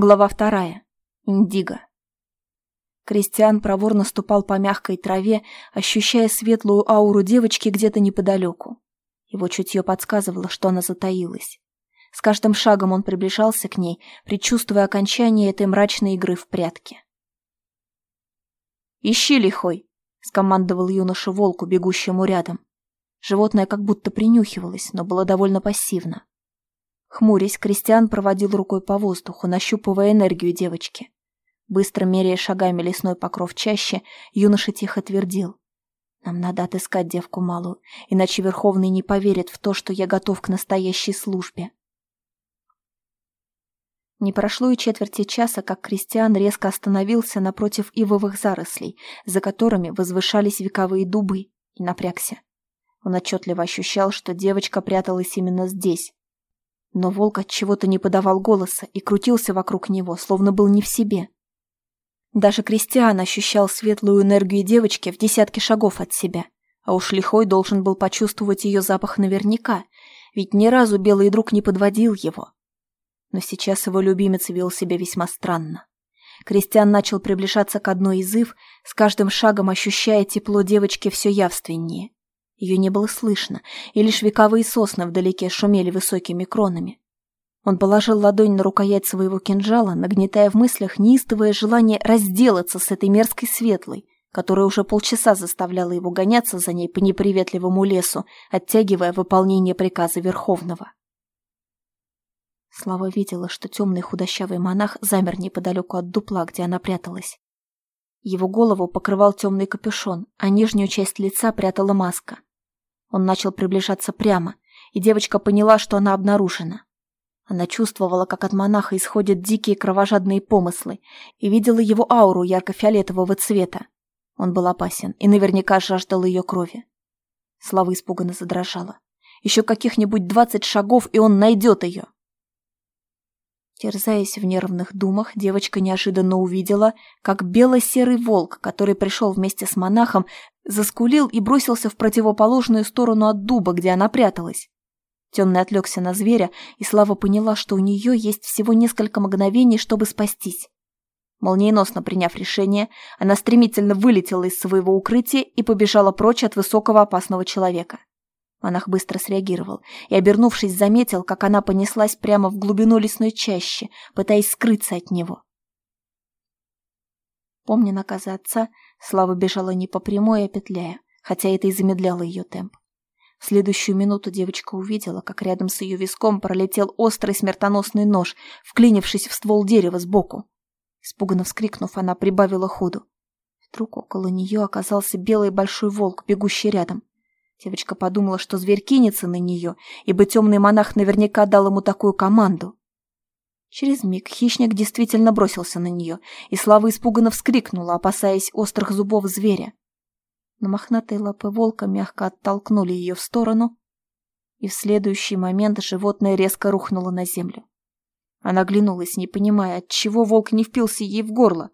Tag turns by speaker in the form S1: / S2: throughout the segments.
S1: Глава вторая. Индиго. Кристиан проворно ступал по мягкой траве, ощущая светлую ауру девочки где-то неподалеку. Его чутье подсказывало, что она затаилась. С каждым шагом он приближался к ней, предчувствуя окончание этой мрачной игры в прятки. «Ищи, лихой!» — скомандовал юноша волку, бегущему рядом. Животное как будто принюхивалось, но было довольно пассивно. Хмурясь, Кристиан проводил рукой по воздуху, нащупывая энергию девочки. Быстро меряя шагами лесной покров чаще, юноша тихо твердил. «Нам надо отыскать девку малую, иначе Верховный не поверит в то, что я готов к настоящей службе». Не прошло и четверти часа, как Кристиан резко остановился напротив ивовых зарослей, за которыми возвышались вековые дубы, и напрягся. Он отчетливо ощущал, что девочка пряталась именно здесь, но волк от чего-то не подавал голоса и крутился вокруг него, словно был не в себе. Даже Кристиан ощущал светлую энергию девочки в десятке шагов от себя, а уж лихой должен был почувствовать ее запах наверняка, ведь ни разу белый друг не подводил его. Но сейчас его любимец вел себя весьма странно. Кристиан начал приближаться к одной из ив, с каждым шагом ощущая тепло девочки все явственнее. Ее не было слышно, и лишь вековые сосны вдалеке шумели высокими кронами. Он положил ладонь на рукоять своего кинжала, нагнетая в мыслях неистовое желание разделаться с этой мерзкой светлой, которая уже полчаса заставляла его гоняться за ней по неприветливому лесу, оттягивая выполнение приказа Верховного. Слава видела, что темный худощавый монах замер неподалеку от дупла, где она пряталась. Его голову покрывал темный капюшон, а нижнюю часть лица прятала маска. Он начал приближаться прямо, и девочка поняла, что она обнаружена. Она чувствовала, как от монаха исходят дикие кровожадные помыслы, и видела его ауру ярко-фиолетового цвета. Он был опасен и наверняка жаждал ее крови. Слава испуганно задрожала. Еще каких-нибудь двадцать шагов, и он найдет ее. Терзаясь в нервных думах, девочка неожиданно увидела, как бело-серый волк, который пришел вместе с монахом, заскулил и бросился в противоположную сторону от дуба, где она пряталась. Темный отвлекся на зверя, и Слава поняла, что у нее есть всего несколько мгновений, чтобы спастись. Молниеносно приняв решение, она стремительно вылетела из своего укрытия и побежала прочь от высокого опасного человека. Монах быстро среагировал и, обернувшись, заметил, как она понеслась прямо в глубину лесной чащи, пытаясь скрыться от него. Помня наказы отца, Слава бежала не по прямой, а петляя, хотя это и замедляло ее темп. В следующую минуту девочка увидела, как рядом с ее виском пролетел острый смертоносный нож, вклинившись в ствол дерева сбоку. Испуганно вскрикнув, она прибавила ходу. Вдруг около нее оказался белый большой волк, бегущий рядом. Девочка подумала, что зверь кинется на нее, ибо темный монах наверняка дал ему такую команду. Через миг хищник действительно бросился на нее, и Слава испуганно вскрикнула, опасаясь острых зубов зверя. Но мохнатые лапы волка мягко оттолкнули ее в сторону, и в следующий момент животное резко рухнуло на землю. Она оглянулась, не понимая, от чего волк не впился ей в горло,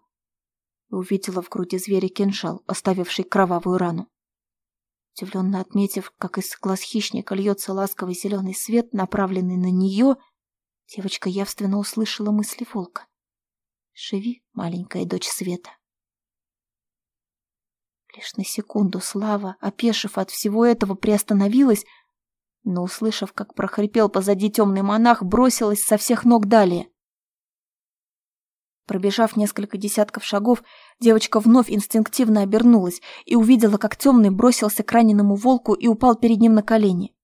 S1: и увидела в груди зверя кинжал, оставивший кровавую рану. Удивленно отметив, как из глаз хищника льется ласковый зеленый свет, направленный на нее, девочка явственно услышала мысли волка. «Живи, маленькая дочь света». Лишь на секунду Слава, опешив от всего этого, приостановилась, но, услышав, как прохрипел позади темный монах, бросилась со всех ног далее. Пробежав несколько десятков шагов, девочка вновь инстинктивно обернулась и увидела, как темный бросился к раненому волку и упал перед ним на колени.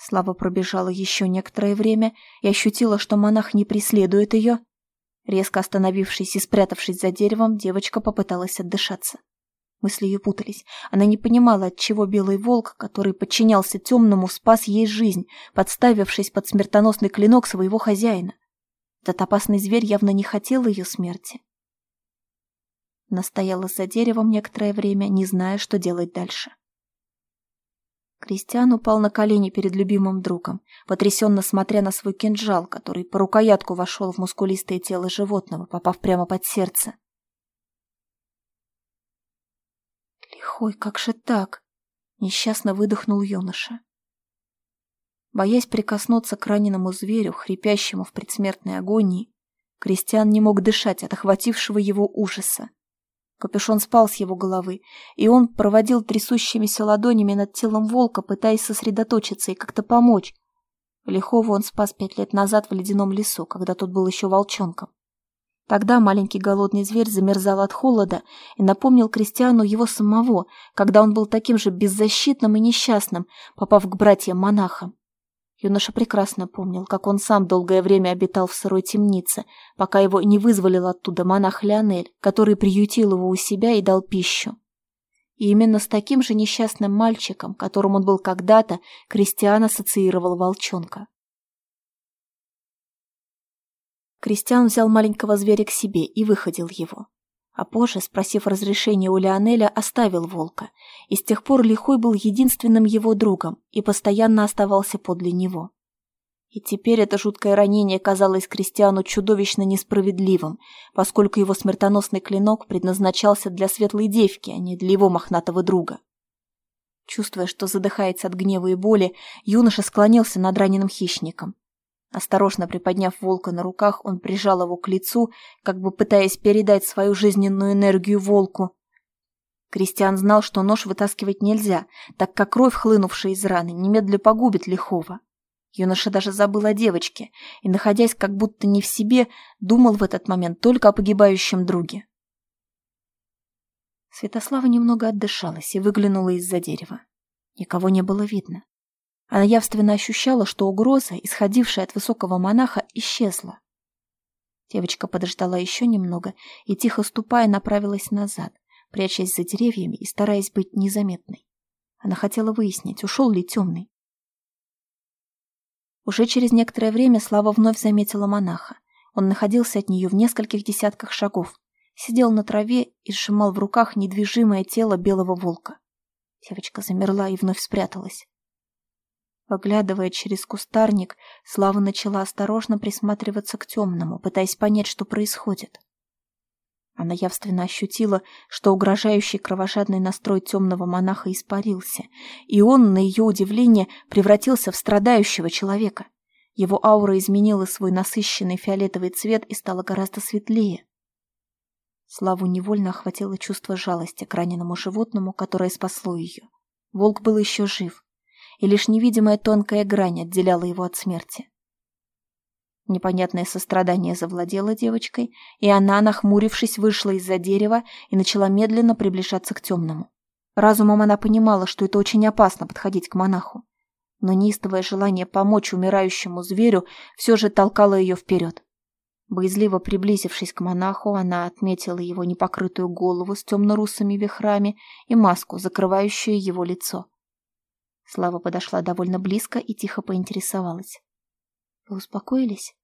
S1: Слава пробежала еще некоторое время и ощутила, что монах не преследует ее. Резко остановившись и спрятавшись за деревом, девочка попыталась отдышаться. Мысли ее путались. Она не понимала, от чего белый волк, который подчинялся темному, спас ей жизнь, подставившись под смертоносный клинок своего хозяина. Этот опасный зверь явно не хотел ее смерти. Настояла за деревом некоторое время, не зная, что делать дальше. Кристиан упал на колени перед любимым другом, потрясенно смотря на свой кинжал, который по рукоятку вошел в мускулистое тело животного, попав прямо под сердце. «Лихой, как же так?» — несчастно выдохнул юноша. Боясь прикоснуться к раненому зверю, хрипящему в предсмертной агонии, Кристиан не мог дышать от охватившего его ужаса. Капюшон спал с его головы, и он проводил трясущимися ладонями над телом волка, пытаясь сосредоточиться и как-то помочь. Лихого он спас пять лет назад в ледяном лесу, когда тот был еще волчонком. Тогда маленький голодный зверь замерзал от холода и напомнил Кристиану его самого, когда он был таким же беззащитным и несчастным, попав к братьям-монахам. Юноша прекрасно помнил, как он сам долгое время обитал в сырой темнице, пока его не вызволил оттуда монах Леонель, который приютил его у себя и дал пищу. И именно с таким же несчастным мальчиком, которым он был когда-то, Кристиан ассоциировал волчонка. Кристиан взял маленького зверя к себе и выходил его. А позже, спросив разрешения у Леонеля, оставил волка, и с тех пор Лихой был единственным его другом и постоянно оставался подле него. И теперь это жуткое ранение казалось Кристиану чудовищно несправедливым, поскольку его смертоносный клинок предназначался для светлой девки, а не для его мохнатого друга. Чувствуя, что задыхается от гнева и боли, юноша склонился над раненым хищником. Осторожно приподняв волка на руках, он прижал его к лицу, как бы пытаясь передать свою жизненную энергию волку. Кристиан знал, что нож вытаскивать нельзя, так как кровь, хлынувшая из раны, немедля погубит лихого. Юноша даже забыл о девочке и, находясь как будто не в себе, думал в этот момент только о погибающем друге. Святослава немного отдышалась и выглянула из-за дерева. Никого не было видно. Она явственно ощущала, что угроза, исходившая от высокого монаха, исчезла. Девочка подождала еще немного и, тихо ступая, направилась назад, прячась за деревьями и стараясь быть незаметной. Она хотела выяснить, ушел ли темный. Уже через некоторое время Слава вновь заметила монаха. Он находился от нее в нескольких десятках шагов, сидел на траве и сжимал в руках недвижимое тело белого волка. Девочка замерла и вновь спряталась. Поглядывая через кустарник, Слава начала осторожно присматриваться к темному, пытаясь понять, что происходит. Она явственно ощутила, что угрожающий кровожадный настрой темного монаха испарился, и он, на ее удивление, превратился в страдающего человека. Его аура изменила свой насыщенный фиолетовый цвет и стала гораздо светлее. Славу невольно охватило чувство жалости к раненому животному, которое спасло ее. Волк был еще жив, и лишь невидимая тонкая грань отделяла его от смерти. Непонятное сострадание завладело девочкой, и она, нахмурившись, вышла из-за дерева и начала медленно приближаться к темному. Разумом она понимала, что это очень опасно подходить к монаху. Но неистовое желание помочь умирающему зверю все же толкало ее вперед. Боязливо приблизившись к монаху, она отметила его непокрытую голову с темно-русыми вихрами и маску, закрывающую его лицо. Слава подошла довольно близко и тихо поинтересовалась. «Вы успокоились?»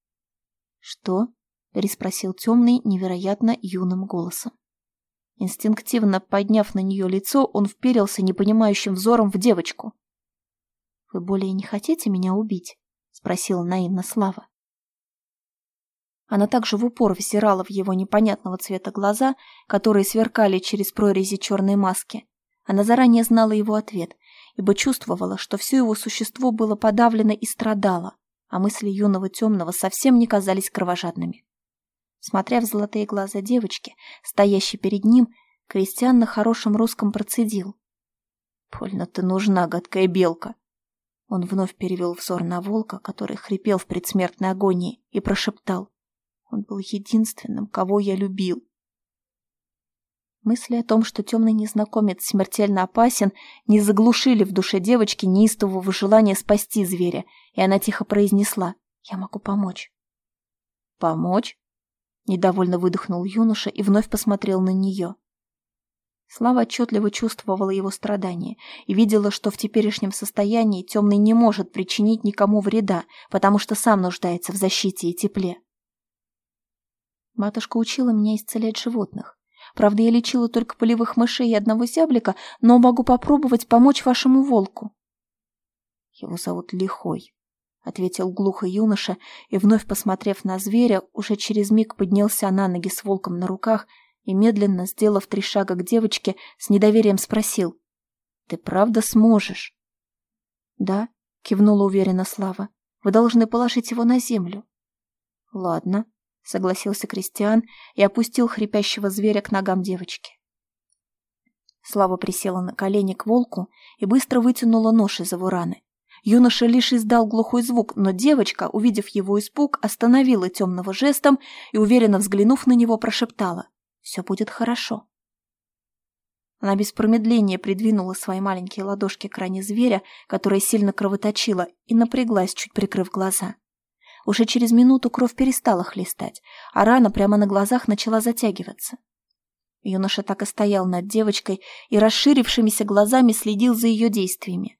S1: «Что?» — переспросил темный невероятно юным голосом. Инстинктивно подняв на нее лицо, он вперился непонимающим взором в девочку. «Вы более не хотите меня убить?» — спросила наивно Слава. Она также в упор взирала в его непонятного цвета глаза, которые сверкали через прорези черной маски. Она заранее знала его ответ ибо чувствовала, что все его существо было подавлено и страдало, а мысли юного темного совсем не казались кровожадными. Смотря в золотые глаза девочки, стоящей перед ним, Кристиан на хорошем русском процедил. «Больно ты нужна, гадкая белка!» Он вновь перевел взор на волка, который хрипел в предсмертной агонии, и прошептал. «Он был единственным, кого я любил. Мысли о том, что темный незнакомец смертельно опасен, не заглушили в душе девочки неистового желания спасти зверя, и она тихо произнесла «Я могу помочь». «Помочь?» — недовольно выдохнул юноша и вновь посмотрел на нее. Слава отчетливо чувствовала его страдания и видела, что в теперешнем состоянии темный не может причинить никому вреда, потому что сам нуждается в защите и тепле. Матушка учила меня исцелять животных. Правда, я лечила только полевых мышей и одного зяблика, но могу попробовать помочь вашему волку. Его зовут Лихой, ответил глухо юноша и, вновь посмотрев на зверя, уже через миг поднялся на ноги с волком на руках и, медленно, сделав три шага к девочке, с недоверием спросил. «Ты правда сможешь?» «Да», — кивнула уверенно Слава. «Вы должны положить его на землю». «Ладно», согласился Кристиан и опустил хрипящего зверя к ногам девочки. Слава присела на колени к волку и быстро вытянула нож из его раны. Юноша лишь издал глухой звук, но девочка, увидев его испуг, остановила темного жестом и, уверенно взглянув на него, прошептала «Все будет хорошо». Она без промедления придвинула свои маленькие ладошки к ране зверя, которая сильно кровоточила, и напряглась, чуть прикрыв глаза. Уже через минуту кровь перестала хлестать, а рана прямо на глазах начала затягиваться. Юноша так и стоял над девочкой и расширившимися глазами следил за ее действиями.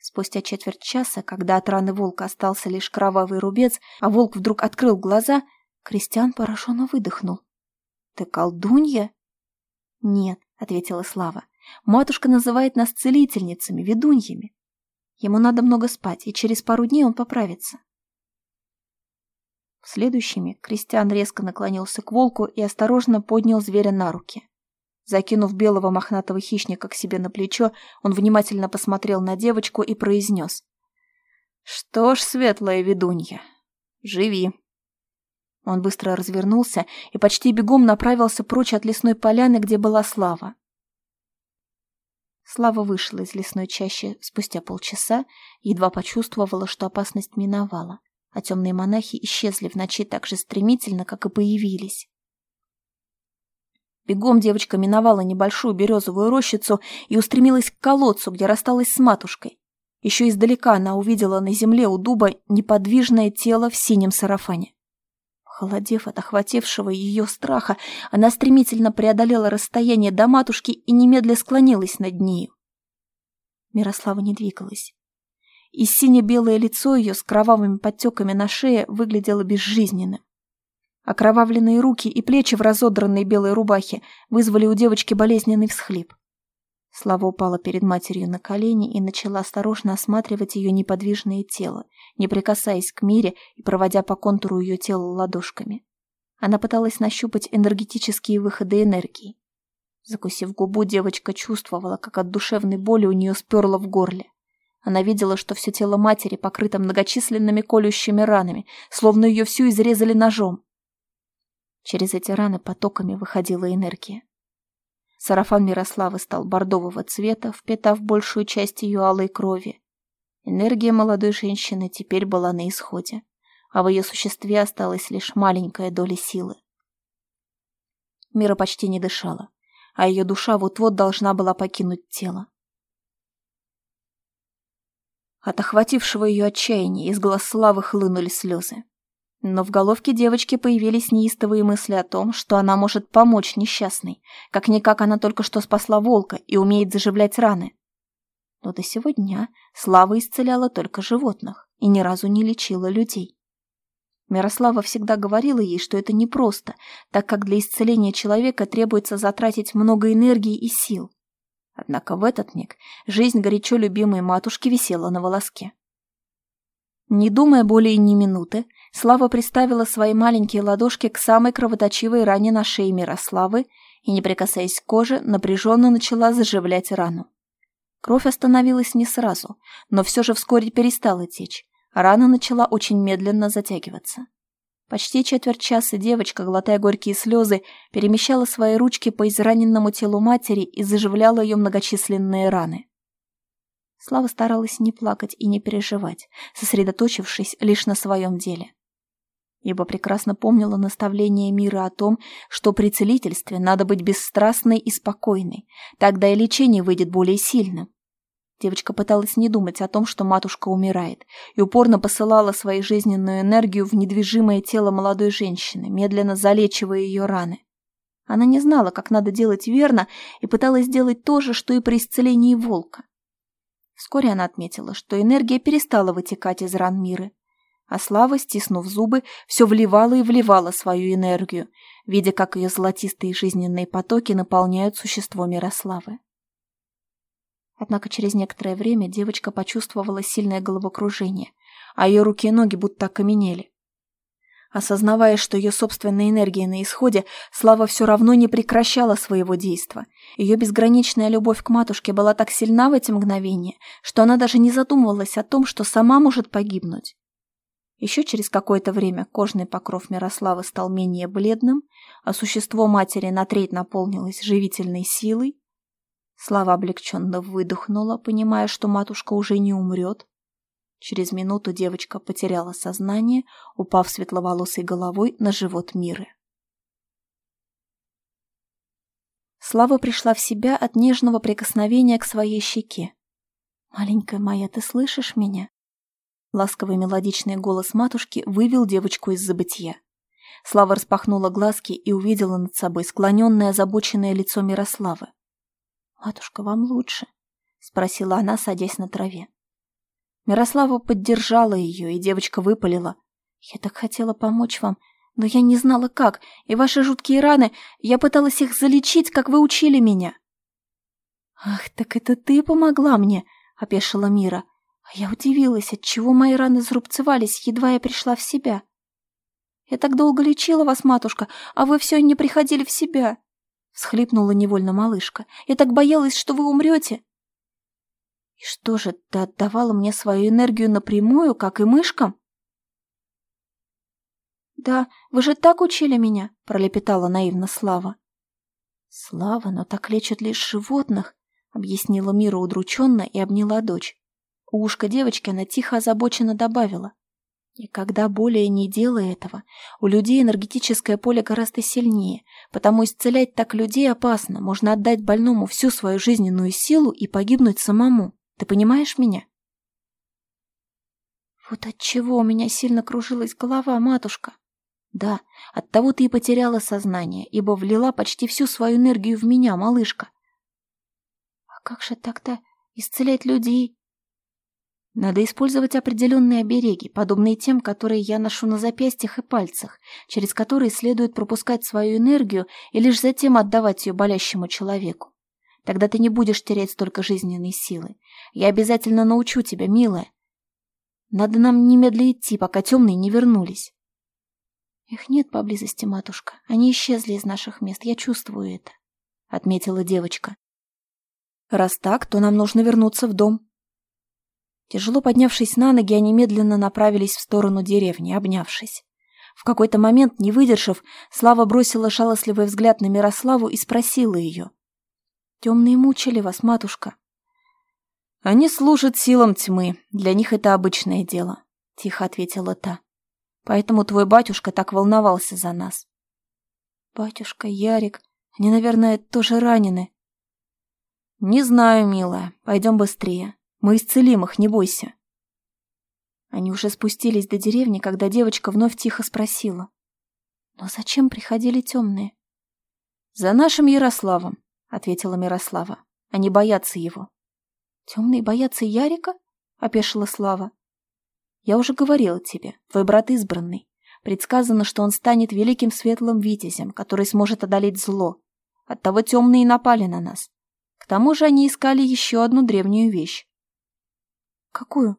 S1: Спустя четверть часа, когда от раны волка остался лишь кровавый рубец, а волк вдруг открыл глаза, Кристиан пораженно выдохнул. «Ты колдунья?» «Нет», — ответила Слава. «Матушка называет нас целительницами, ведуньями. Ему надо много спать, и через пару дней он поправится». В следующий Кристиан резко наклонился к волку и осторожно поднял зверя на руки. Закинув белого мохнатого хищника к себе на плечо, он внимательно посмотрел на девочку и произнес. «Что ж, светлая ведунья, живи». Он быстро развернулся и почти бегом направился прочь от лесной поляны, где была Слава. Слава вышла из лесной чащи спустя полчаса едва почувствовала, что опасность миновала а темные монахи исчезли в ночи так же стремительно, как и появились. Бегом девочка миновала небольшую березовую рощицу и устремилась к колодцу, где рассталась с матушкой. Еще издалека она увидела на земле у дуба неподвижное тело в синем сарафане. Холодев от охватившего ее страха, она стремительно преодолела расстояние до матушки и немедля склонилась над нею. Мирослава не двигалась и сине-белое лицо ее с кровавыми подтеками на шее выглядело безжизненным. Окровавленные руки и плечи в разодранной белой рубахе вызвали у девочки болезненный всхлип. Слава упала перед матерью на колени и начала осторожно осматривать ее неподвижное тело, не прикасаясь к мире и проводя по контуру ее тела ладошками. Она пыталась нащупать энергетические выходы энергии. Закусив губу, девочка чувствовала, как от душевной боли у нее сперло в горле. Она видела, что все тело матери покрыто многочисленными колющими ранами, словно ее всю изрезали ножом. Через эти раны потоками выходила энергия. Сарафан Мирославы стал бордового цвета, впитав большую часть ее алой крови. Энергия молодой женщины теперь была на исходе, а в ее существе осталась лишь маленькая доля силы. Мира почти не дышала, а ее душа вот-вот должна была покинуть тело. От охватившего ее отчаяния из глаз Славы хлынули слезы. Но в головке девочки появились неистовые мысли о том, что она может помочь несчастной. Как-никак она только что спасла волка и умеет заживлять раны. Но до сего дня Слава исцеляла только животных и ни разу не лечила людей. Мирослава всегда говорила ей, что это непросто, так как для исцеления человека требуется затратить много энергии и сил. Однако в этот миг жизнь горячо любимой матушки висела на волоске. Не думая более ни минуты, Слава приставила свои маленькие ладошки к самой кровоточивой ране на шее Мирославы и, не прикасаясь к коже, напряженно начала заживлять рану. Кровь остановилась не сразу, но все же вскоре перестала течь, а рана начала очень медленно затягиваться. Почти четверть часа девочка, глотая горькие слезы, перемещала свои ручки по израненному телу матери и заживляла ее многочисленные раны. Слава старалась не плакать и не переживать, сосредоточившись лишь на своем деле. Ибо прекрасно помнила наставление мира о том, что при целительстве надо быть бесстрастной и спокойной, тогда и лечение выйдет более сильным. Девочка пыталась не думать о том, что матушка умирает, и упорно посылала свою жизненную энергию в недвижимое тело молодой женщины, медленно залечивая ее раны. Она не знала, как надо делать верно, и пыталась сделать то же, что и при исцелении волка. Вскоре она отметила, что энергия перестала вытекать из ран Миры, а Слава, стиснув зубы, все вливала и вливала свою энергию, видя, как ее золотистые жизненные потоки наполняют существо Мирославы. Однако через некоторое время девочка почувствовала сильное головокружение, а ее руки и ноги будто окаменели. Осознавая, что ее собственная энергия на исходе, Слава все равно не прекращала своего действа. Ее безграничная любовь к матушке была так сильна в эти мгновения, что она даже не задумывалась о том, что сама может погибнуть. Еще через какое-то время кожный покров Мирославы стал менее бледным, а существо матери на треть наполнилось живительной силой. Слава облегченно выдохнула, понимая, что матушка уже не умрет. Через минуту девочка потеряла сознание, упав светловолосой головой на живот Миры. Слава пришла в себя от нежного прикосновения к своей щеке. «Маленькая моя, ты слышишь меня?» Ласковый мелодичный голос матушки вывел девочку из забытья. Слава распахнула глазки и увидела над собой склоненное озабоченное лицо Мирославы. «Матушка, вам лучше?» — спросила она, садясь на траве. Мирослава поддержала ее, и девочка выпалила. «Я так хотела помочь вам, но я не знала как, и ваши жуткие раны, я пыталась их залечить, как вы учили меня». «Ах, так это ты помогла мне?» — опешила Мира. А я удивилась, отчего мои раны зарубцевались, едва я пришла в себя. «Я так долго лечила вас, матушка, а вы все не приходили в себя!» Всхлипнула невольно малышка. «Я так боялась, что вы умрете!» «И что же, ты отдавала мне свою энергию напрямую, как и мышкам?» «Да, вы же так учили меня!» — пролепетала наивно Слава. «Слава, но так лечат лишь животных!» — объяснила Мира удрученно и обняла дочь. У ушка девочки она тихо озабоченно добавила. Никогда более не делай этого. У людей энергетическое поле гораздо сильнее, потому исцелять так людей опасно. Можно отдать больному всю свою жизненную силу и погибнуть самому. Ты понимаешь меня? Вот от чего у меня сильно кружилась голова, матушка. Да, от того ты и потеряла сознание, ибо влила почти всю свою энергию в меня, малышка. А как же тогда исцелять людей? Надо использовать определенные обереги, подобные тем, которые я ношу на запястьях и пальцах, через которые следует пропускать свою энергию и лишь затем отдавать ее болящему человеку. Тогда ты не будешь терять столько жизненной силы. Я обязательно научу тебя, милая. Надо нам немедля идти, пока темные не вернулись. Их нет поблизости, матушка. Они исчезли из наших мест, я чувствую это, — отметила девочка. Раз так, то нам нужно вернуться в дом, Тяжело поднявшись на ноги, они медленно направились в сторону деревни, обнявшись. В какой-то момент, не выдержав, Слава бросила шалостливый взгляд на Мирославу и спросила ее. «Темные мучили вас, матушка?» «Они служат силам тьмы, для них это обычное дело», — тихо ответила та. «Поэтому твой батюшка так волновался за нас». «Батюшка, Ярик, они, наверное, тоже ранены». «Не знаю, милая, пойдем быстрее. Мы исцелим их, не бойся. Они уже спустились до деревни, когда девочка вновь тихо спросила. «Но зачем приходили темные?» «За нашим Ярославом», — ответила Мирослава. «Они боятся его». «Темные боятся Ярика?» — опешила Слава. «Я уже говорила тебе, твой брат избранный. Предсказано, что он станет великим светлым витязем, который сможет одолеть зло. Оттого темные напали на нас. К тому же они искали еще одну древнюю вещь. Какую?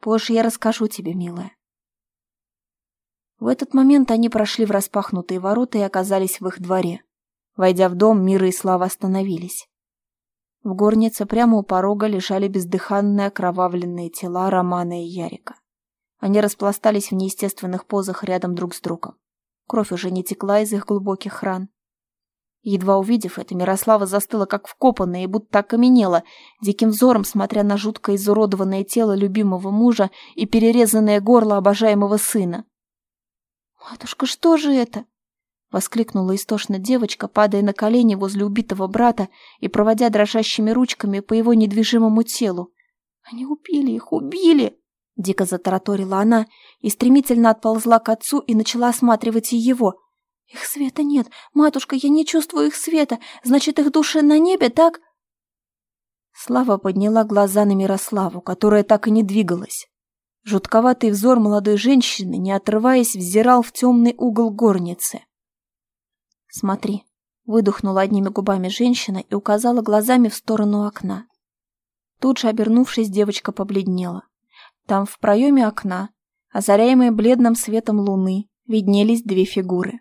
S1: Позже я расскажу тебе, милая. В этот момент они прошли в распахнутые ворота и оказались в их дворе. Войдя в дом, Мира и Слава остановились. В горнице прямо у порога лежали бездыханные окровавленные тела Романа и Ярика. Они распластались в неестественных позах рядом друг с другом. Кровь уже не текла из их глубоких ран. Едва увидев это, Мирослава застыла как вкопанная и будто окаменела, диким взором смотря на жутко изуродованное тело любимого мужа и перерезанное горло обожаемого сына. «Матушка, что же это?» — воскликнула истошно девочка, падая на колени возле убитого брата и проводя дрожащими ручками по его недвижимому телу. «Они убили их, убили!» — дико затараторила она и стремительно отползла к отцу и начала осматривать и его — «Их света нет. Матушка, я не чувствую их света. Значит, их души на небе, так?» Слава подняла глаза на Мирославу, которая так и не двигалась. Жутковатый взор молодой женщины, не отрываясь, взирал в темный угол горницы. «Смотри», — выдохнула одними губами женщина и указала глазами в сторону окна. Тут же, обернувшись, девочка побледнела. Там, в проеме окна, озаряемые бледным светом луны, виднелись две фигуры.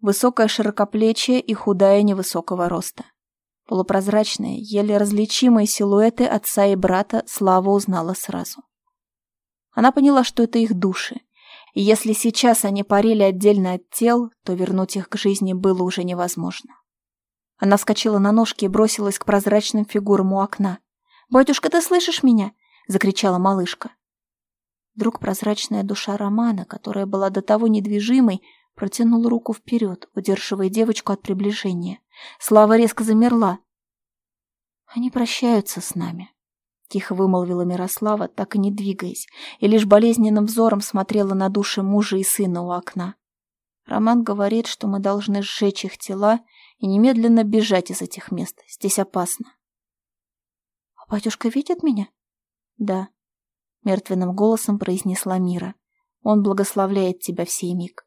S1: Высокая широкоплечья и худая невысокого роста. Полупрозрачные, еле различимые силуэты отца и брата Слава узнала сразу. Она поняла, что это их души. И если сейчас они парили отдельно от тел, то вернуть их к жизни было уже невозможно. Она вскочила на ножки и бросилась к прозрачным фигурам у окна. «Батюшка, ты слышишь меня?» — закричала малышка. Вдруг прозрачная душа Романа, которая была до того недвижимой, протянула руку вперед, удерживая девочку от приближения. Слава резко замерла. «Они прощаются с нами», — тихо вымолвила Мирослава, так и не двигаясь, и лишь болезненным взором смотрела на души мужа и сына у окна. Роман говорит, что мы должны сжечь их тела и немедленно бежать из этих мест. Здесь опасно. «А батюшка видит меня?» «Да», — мертвенным голосом произнесла Мира. «Он благословляет тебя в сей миг».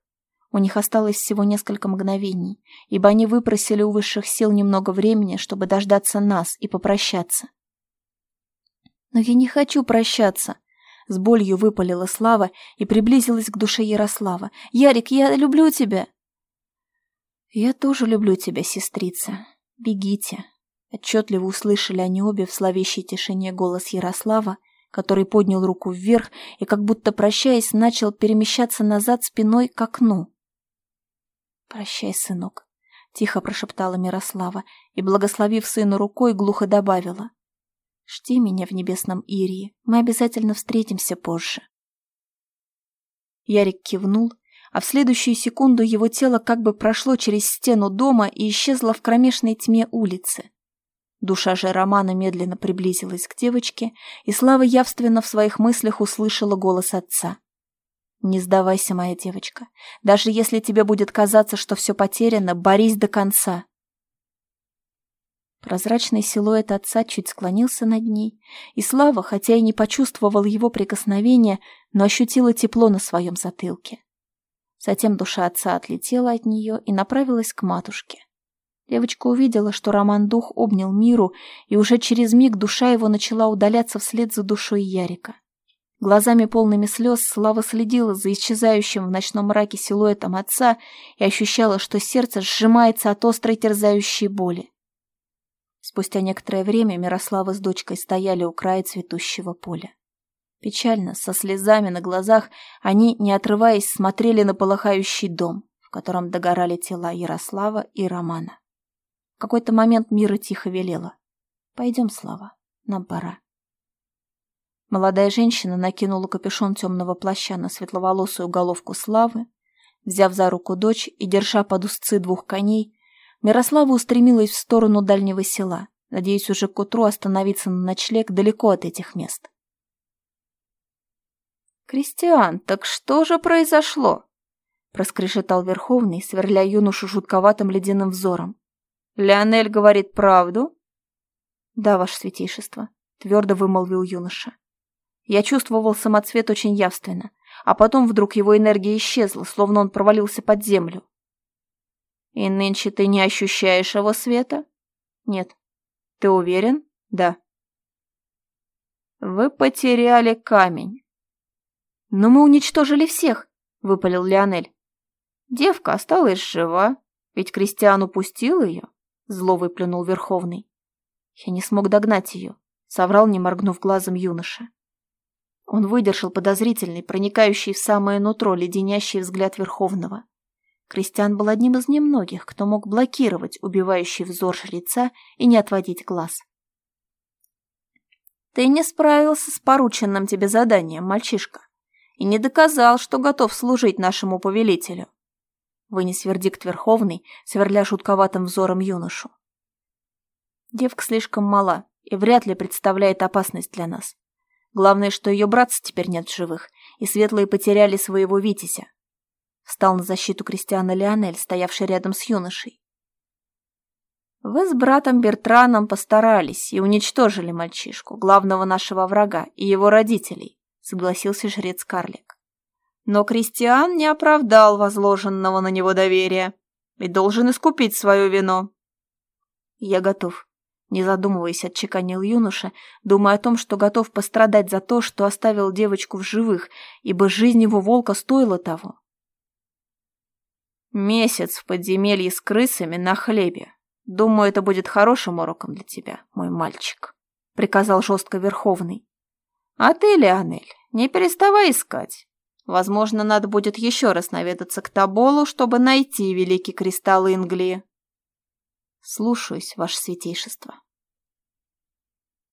S1: У них осталось всего несколько мгновений, ибо они выпросили у высших сил немного времени, чтобы дождаться нас и попрощаться. «Но я не хочу прощаться!» С болью выпалила Слава и приблизилась к душе Ярослава. «Ярик, я люблю тебя!» «Я тоже люблю тебя, сестрица. Бегите!» Отчетливо услышали они обе в словещей тишине голос Ярослава, который поднял руку вверх и, как будто прощаясь, начал перемещаться назад спиной к окну. «Прощай, сынок», — тихо прошептала Мирослава и, благословив сыну рукой, глухо добавила. «Жди меня в небесном Ирии, мы обязательно встретимся позже». Ярик кивнул, а в следующую секунду его тело как бы прошло через стену дома и исчезло в кромешной тьме улицы. Душа же Романа медленно приблизилась к девочке, и Слава явственно в своих мыслях услышала голос отца. Не сдавайся, моя девочка. Даже если тебе будет казаться, что все потеряно, борись до конца. Прозрачный силуэт отца чуть склонился над ней, и Слава, хотя и не почувствовал его прикосновения, но ощутила тепло на своем затылке. Затем душа отца отлетела от нее и направилась к матушке. Девочка увидела, что Роман-дух обнял миру, и уже через миг душа его начала удаляться вслед за душой Ярика. Глазами полными слез Слава следила за исчезающим в ночном мраке силуэтом отца и ощущала, что сердце сжимается от острой терзающей боли. Спустя некоторое время Мирослава с дочкой стояли у края цветущего поля. Печально, со слезами на глазах, они, не отрываясь, смотрели на полыхающий дом, в котором догорали тела Ярослава и Романа. В какой-то момент Мира тихо велела. «Пойдем, Слава, нам пора». Молодая женщина накинула капюшон темного плаща на светловолосую головку Славы, взяв за руку дочь и держа под узцы двух коней, Мирослава устремилась в сторону дальнего села, надеясь уже к утру остановиться на ночлег далеко от этих мест. «Кристиан, так что же произошло?» — проскрешетал Верховный, сверля юношу жутковатым ледяным взором. «Леонель говорит правду?» «Да, ваше святейшество», — твердо вымолвил юноша. Я чувствовал самоцвет очень явственно, а потом вдруг его энергия исчезла, словно он провалился под землю. «И нынче ты не ощущаешь его света?» «Нет». «Ты уверен?» «Да». «Вы потеряли камень». «Но мы уничтожили всех», — выпалил Леонель. «Девка осталась жива, ведь Кристиан упустил ее», — зло выплюнул Верховный. Я не смог догнать ее, — соврал, не моргнув глазом юноша. Он выдержал подозрительный, проникающий в самое нутро леденящий взгляд Верховного. Кристиан был одним из немногих, кто мог блокировать убивающий взор жреца и не отводить глаз. «Ты не справился с порученным тебе заданием, мальчишка, и не доказал, что готов служить нашему повелителю», вынес вердикт Верховный, сверля жутковатым взором юношу. «Девка слишком мала и вряд ли представляет опасность для нас. Главное, что ее братца теперь нет в живых, и светлые потеряли своего Витязя. Встал на защиту Кристиана Леонель, стоявший рядом с юношей. Вы с братом Бертраном постарались и уничтожили мальчишку, главного нашего врага, и его родителей, согласился жрец Карлик. Но Кристиан не оправдал возложенного на него доверия и должен искупить свою вину. Я готов, не задумываясь, отчеканил юноша, думая о том, что готов пострадать за то, что оставил девочку в живых, ибо жизнь его волка стоила того. «Месяц в подземелье с крысами на хлебе. Думаю, это будет хорошим уроком для тебя, мой мальчик», — приказал жестко Верховный. «А ты, Леонель,
S2: не переставай искать. Возможно, надо будет еще раз наведаться к Таболу, чтобы найти великий кристалл Инглии.
S1: Слушаюсь, ваше святейшество.